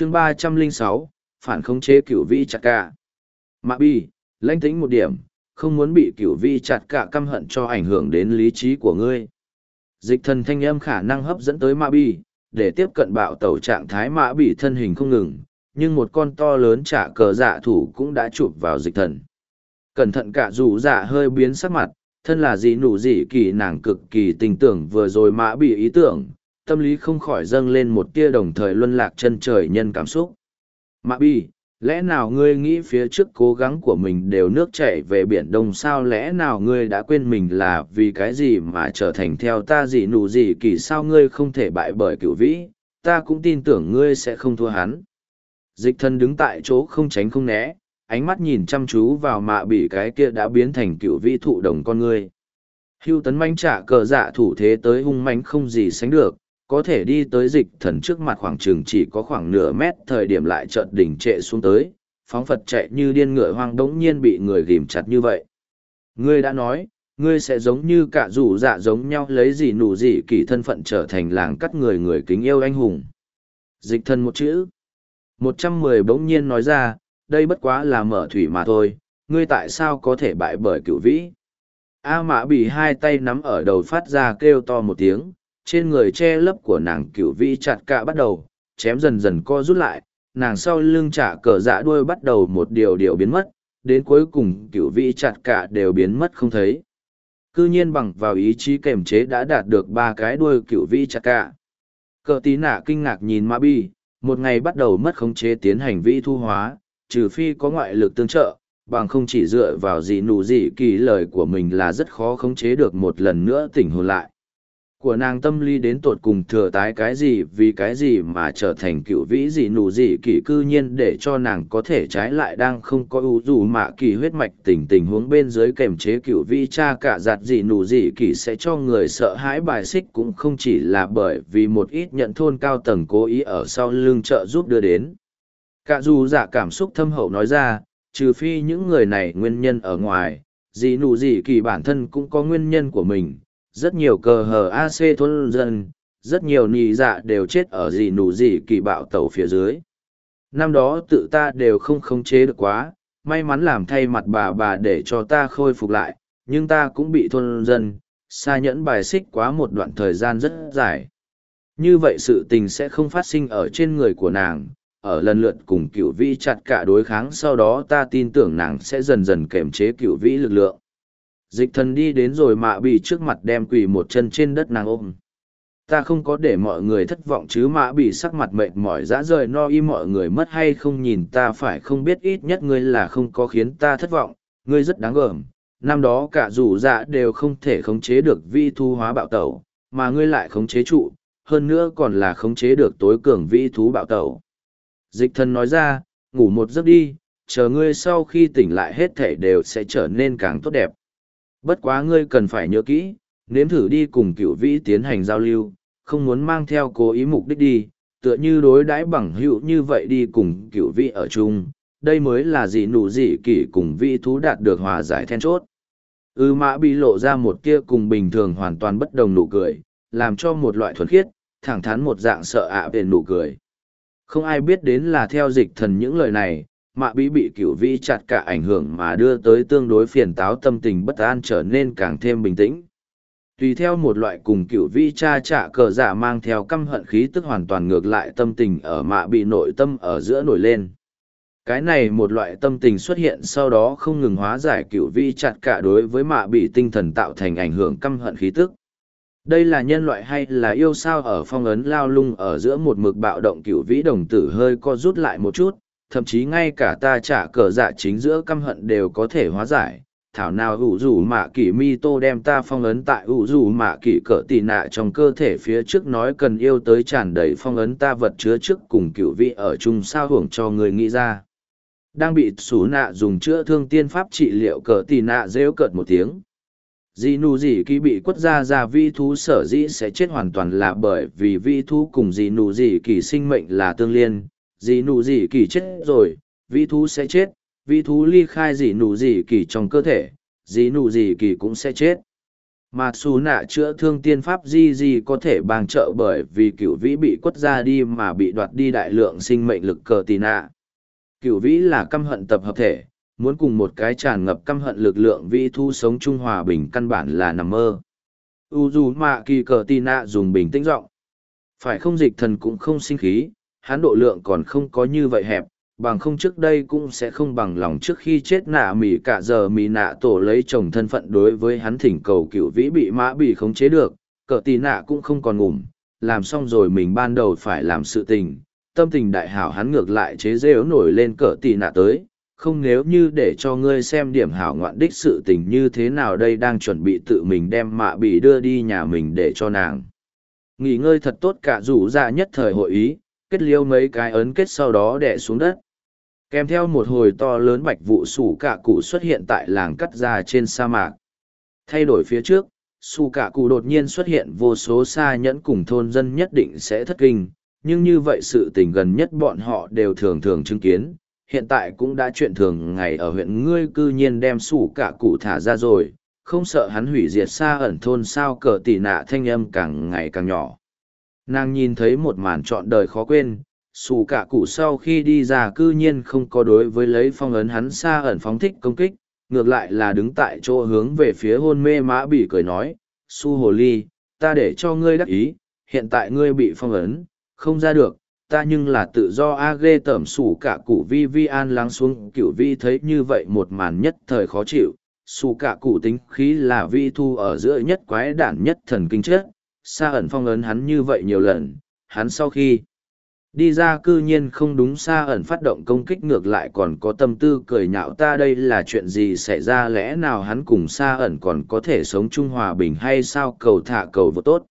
chương ba trăm linh sáu, phản khống chế cửu vi chặt cả. Mạ bi, lãnh tĩnh một điểm, không muốn bị cửu vi chặt cả căm hận cho ảnh hưởng đến lý trí của ngươi. Dịch thần thanh âm khả năng hấp dẫn tới mạ bi, để tiếp cận bạo tẩu trạng thái Mạ bị thân hình không ngừng, nhưng một con to lớn trả cờ dạ thủ cũng đã chụp vào dịch thần. Cẩn thận cả dù dạ hơi biến sắc mặt, thân là gì nụ gì kỳ nàng cực kỳ tình tưởng vừa rồi mã bị ý tưởng tâm lý không khỏi dâng lên một tia đồng thời luân lạc chân trời nhân cảm xúc. Mạ bi, lẽ nào ngươi nghĩ phía trước cố gắng của mình đều nước chảy về biển đông sao? Lẽ nào ngươi đã quên mình là vì cái gì mà trở thành theo ta gì nụ gì kỳ sao? Ngươi không thể bại bởi cựu vĩ, ta cũng tin tưởng ngươi sẽ không thua hắn. Dịch thân đứng tại chỗ không tránh không né, ánh mắt nhìn chăm chú vào mạ bị cái kia đã biến thành cựu vĩ thụ đồng con ngươi. Hưu tấn manh trả cờ dạ thủ thế tới hung manh không gì sánh được có thể đi tới dịch thần trước mặt khoảng chừng chỉ có khoảng nửa mét thời điểm lại chợt đỉnh trệ xuống tới, phóng Phật chạy như điên ngựa hoang đống nhiên bị người ghim chặt như vậy. Ngươi đã nói, ngươi sẽ giống như cả rủ dạ giống nhau lấy gì nụ gì kỳ thân phận trở thành làng cắt người người kính yêu anh hùng. Dịch thần một chữ. một trăm mười bỗng nhiên nói ra, đây bất quá là mở thủy mà thôi, ngươi tại sao có thể bại bởi cựu vĩ? A mã bị hai tay nắm ở đầu phát ra kêu to một tiếng, trên người che lấp của nàng cửu vĩ chặt cạ bắt đầu, chém dần dần co rút lại, nàng sau lưng trả cờ dạ đuôi bắt đầu một điều điều biến mất, đến cuối cùng cửu vĩ chặt cạ đều biến mất không thấy. Cư nhiên bằng vào ý chí kềm chế đã đạt được ba cái đuôi cửu vĩ chặt cạ Cờ tí nạ kinh ngạc nhìn Ma Bi, một ngày bắt đầu mất khống chế tiến hành vĩ thu hóa, trừ phi có ngoại lực tương trợ, bằng không chỉ dựa vào gì nụ gì kỳ lời của mình là rất khó khống chế được một lần nữa tỉnh hồn lại của nàng tâm lý đến tột cùng thừa tái cái gì vì cái gì mà trở thành cựu vĩ gì nụ gì kỳ cư nhiên để cho nàng có thể trái lại đang không có ưu dù mạ kỳ huyết mạch tình tình huống bên dưới kềm chế cựu vĩ cha cả giặt gì nụ gì kỳ sẽ cho người sợ hãi bài xích cũng không chỉ là bởi vì một ít nhận thôn cao tầng cố ý ở sau lưng trợ giúp đưa đến. Cả dù giả cảm xúc thâm hậu nói ra, trừ phi những người này nguyên nhân ở ngoài, gì nụ gì kỳ bản thân cũng có nguyên nhân của mình rất nhiều cờ hờ AC thôn dân, rất nhiều nì dạ đều chết ở gì nụ gì kỳ bạo tàu phía dưới. Năm đó tự ta đều không khống chế được quá, may mắn làm thay mặt bà bà để cho ta khôi phục lại, nhưng ta cũng bị thôn dân, xa nhẫn bài xích quá một đoạn thời gian rất dài. Như vậy sự tình sẽ không phát sinh ở trên người của nàng, ở lần lượt cùng cựu vĩ chặt cả đối kháng sau đó ta tin tưởng nàng sẽ dần dần kềm chế cựu vĩ lực lượng dịch thần đi đến rồi mạ bị trước mặt đem quỳ một chân trên đất nàng ôm. Ta không có để mọi người thất vọng chứ mạ bị sắc mặt mệt mỏi dã rời no y mọi người mất hay không nhìn ta phải không biết ít nhất ngươi là không có khiến ta thất vọng. Ngươi rất đáng gờm. Năm đó cả rủ dạ đều không thể khống chế được vi thu hóa bạo tẩu, mà ngươi lại khống chế trụ, hơn nữa còn là khống chế được tối cường vi thú bạo tẩu. Dịch thần nói ra, ngủ một giấc đi, chờ ngươi sau khi tỉnh lại hết thể đều sẽ trở nên càng tốt đẹp. Bất quá ngươi cần phải nhớ kỹ, nếm thử đi cùng cựu vĩ tiến hành giao lưu, không muốn mang theo cố ý mục đích đi, tựa như đối đãi bằng hữu như vậy đi cùng cựu vĩ ở chung, đây mới là gì nụ gì kỷ cùng vĩ thú đạt được hòa giải then chốt. Ư mã bị lộ ra một kia cùng bình thường hoàn toàn bất đồng nụ cười, làm cho một loại thuần khiết, thẳng thắn một dạng sợ ạ về nụ cười. Không ai biết đến là theo dịch thần những lời này, mạ bí bị cửu vĩ chặt cả ảnh hưởng mà đưa tới tương đối phiền táo tâm tình bất an trở nên càng thêm bình tĩnh. Tùy theo một loại cùng cựu vĩ cha trả cờ giả mang theo căm hận khí tức hoàn toàn ngược lại tâm tình ở mạ bị nội tâm ở giữa nổi lên. Cái này một loại tâm tình xuất hiện sau đó không ngừng hóa giải cựu vĩ chặt cả đối với mạ bị tinh thần tạo thành ảnh hưởng căm hận khí tức. Đây là nhân loại hay là yêu sao ở phong ấn lao lung ở giữa một mực bạo động cựu vĩ đồng tử hơi co rút lại một chút thậm chí ngay cả ta trả cờ dạ chính giữa căm hận đều có thể hóa giải. Thảo nào ủ rủ mạ kỷ mi tô đem ta phong ấn tại ủ rủ mạ kỷ cỡ tì nạ trong cơ thể phía trước nói cần yêu tới tràn đầy phong ấn ta vật chứa trước cùng cựu vị ở chung sao hưởng cho người nghĩ ra. Đang bị xú nạ dùng chữa thương tiên pháp trị liệu cỡ tì nạ rêu cợt một tiếng. Dì nù dì kỳ bị quất ra ra vi thú sở dĩ sẽ chết hoàn toàn là bởi vì vi thú cùng dì nù dì kỳ sinh mệnh là tương liên dì nụ dì kỳ chết rồi, vĩ thú sẽ chết, vĩ thú ly khai dì nụ dì kỳ trong cơ thể dì nụ dì kỳ cũng sẽ chết. Mà xù nạ chữa thương tiên pháp di di có thể bang trợ bởi vì cựu vĩ bị quất ra đi mà bị đoạt đi đại lượng sinh mệnh lực cờ tì nạ. Cựu vĩ là căm hận tập hợp thể, muốn cùng một cái tràn ngập căm hận lực lượng vĩ thu sống trung hòa bình căn bản là nằm mơ. U dù mạ kỳ cờ tì nạ dùng bình tĩnh giọng. Phải không dịch thần cũng không sinh khí hắn độ lượng còn không có như vậy hẹp, bằng không trước đây cũng sẽ không bằng lòng trước khi chết nạ mỉ cả giờ mỉ nạ tổ lấy chồng thân phận đối với hắn thỉnh cầu cựu vĩ bị mã bị khống chế được, cờ tì nạ cũng không còn ngủm, làm xong rồi mình ban đầu phải làm sự tình, tâm tình đại hảo hắn ngược lại chế rêu nổi lên cờ tì nạ tới, không nếu như để cho ngươi xem điểm hảo ngoạn đích sự tình như thế nào đây đang chuẩn bị tự mình đem mạ bị đưa đi nhà mình để cho nàng. Nghỉ ngơi thật tốt cả rủ ra nhất thời hội ý kết liêu mấy cái ấn kết sau đó đẻ xuống đất. Kèm theo một hồi to lớn bạch vụ sủ cạ cụ xuất hiện tại làng cắt ra trên sa mạc. Thay đổi phía trước, sủ cạ cụ đột nhiên xuất hiện vô số xa nhẫn cùng thôn dân nhất định sẽ thất kinh, nhưng như vậy sự tình gần nhất bọn họ đều thường thường chứng kiến. Hiện tại cũng đã chuyện thường ngày ở huyện ngươi cư nhiên đem sủ cạ cụ thả ra rồi, không sợ hắn hủy diệt xa ẩn thôn sao cờ tỉ nạ thanh âm càng ngày càng nhỏ nàng nhìn thấy một màn trọn đời khó quên, xù cả cụ sau khi đi ra cư nhiên không có đối với lấy phong ấn hắn xa ẩn phóng thích công kích, ngược lại là đứng tại chỗ hướng về phía hôn mê mã bỉ cười nói, su hồ ly, ta để cho ngươi đắc ý, hiện tại ngươi bị phong ấn, không ra được, ta nhưng là tự do a ghê tởm xù cả cụ vi vi an lắng xuống cựu vi thấy như vậy một màn nhất thời khó chịu, xù cả cụ tính khí là vi thu ở giữa nhất quái đản nhất thần kinh chết xa ẩn phong ấn hắn như vậy nhiều lần, hắn sau khi Đi ra cư nhiên không đúng xa ẩn phát động công kích ngược lại còn có tâm tư cười nhạo ta đây là chuyện gì xảy ra, lẽ nào hắn cùng xa ẩn còn có thể sống chung hòa bình hay sao cầu thả cầu vô tốt.